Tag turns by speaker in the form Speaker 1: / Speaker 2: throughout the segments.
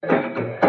Speaker 1: Thank you.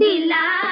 Speaker 1: dilaa